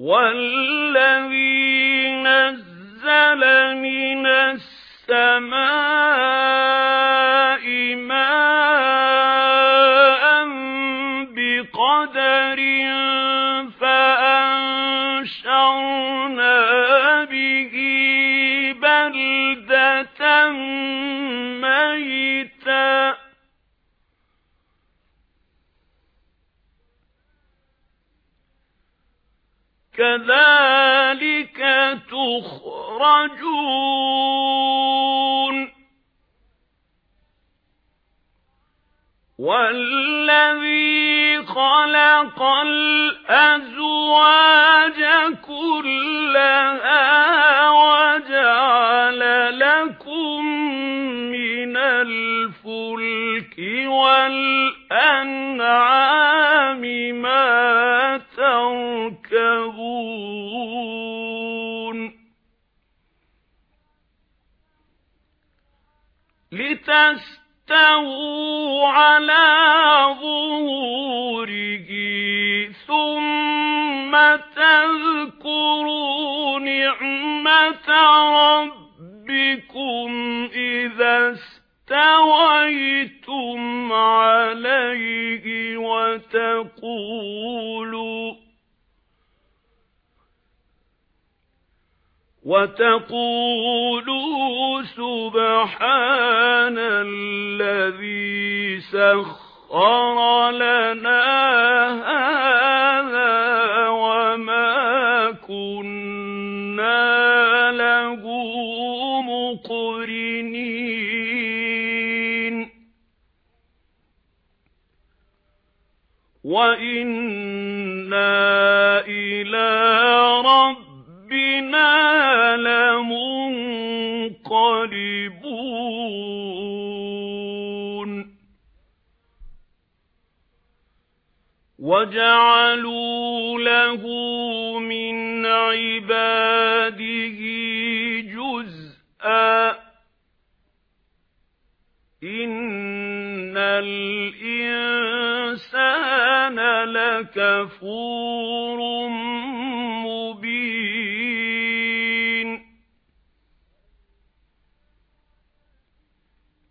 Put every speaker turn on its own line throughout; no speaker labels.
وَالَّذِي نَزَّلَ مِنَ السَّمَاءِ مَاءً بِقَدَرٍ فَأَنشَرْنَا بِهِ بَلْدَةً مَيْتًا كَذَلِكَ تُخْرَجُونَ. وَالَّذِي خَلَقَ الْأَزْوَاجَ كُلَّهَا وَجَعَلَ لَكُم مِّنَ الْفُلْكِ وَالْأَنْعَامِ مَا لِتَسْتَوُوا عَلَى ظُهُورِهِ ثُمَّ تَذْكُرُوا نِعْمَةَ رَبِّكُمْ إِذَا اسْتَوَيْتُمْ عَلَيْهِ وَتَقُولُوا وَتَقُولُوا سُبْحَانَ الَّذِي سَخَّرَ لَنَا هَذَا وَمَا كُنَّا لَهُ مُقْرِنِينَ. وَإِنَّا إِلَى رَبِّنَا وَجَعَلُوا لَهُ مِنْ عِبَادِهِ جُزْءًا. إِنَّ الْإِنسَانَ لَكَفُورٌ مُبِينٌ.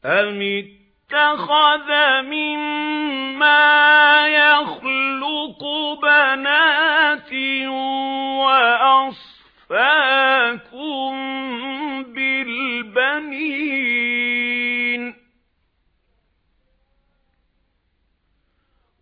أَمِ اتَّخَذَ مِمَّا يَخْلُقُ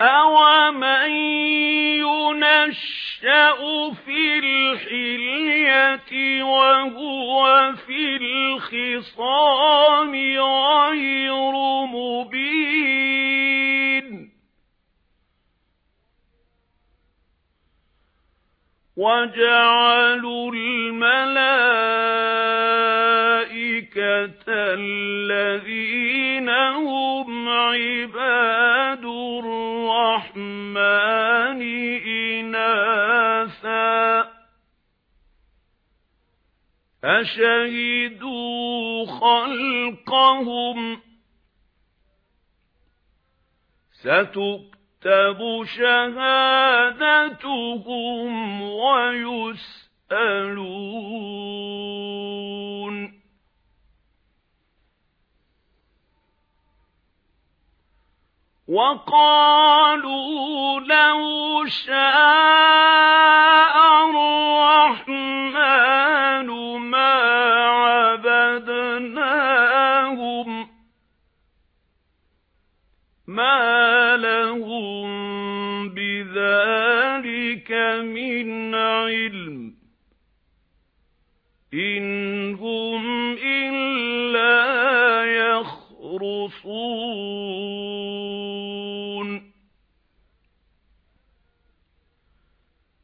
أَوَمَن يُنَشَّأُ فِي الْحِلْيَةِ وَهُوَ فِي الْخِصَامِ غَيْرُ مُبِينٍ وَجَعَلُوا الْمَلَائِكَةَ الَّذِينَ هُمْ عِبَادُ الرَّحْمَنِ إِنَاثًا. أَشَهِدُوا خَلْقَهُمْ. سَتُكْتَبُ شَهَادَتُهُمْ وَيُسْأَلُونَ. وَقَالُوا لَوْ شَاءَ الرَّحْمَنُ مَا عَبَدْنَاهُمْ مَا لَهُم بِذَلِكَ مِنْ عِلْمٍ إِنْ هُمْ إِلَّا يَخْرُصُونَ